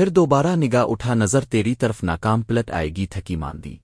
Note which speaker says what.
Speaker 1: پھر دوبارہ نگاہ اٹھا نظر تیری طرف ناکام پلٹ آئے گی تھکی ماندی۔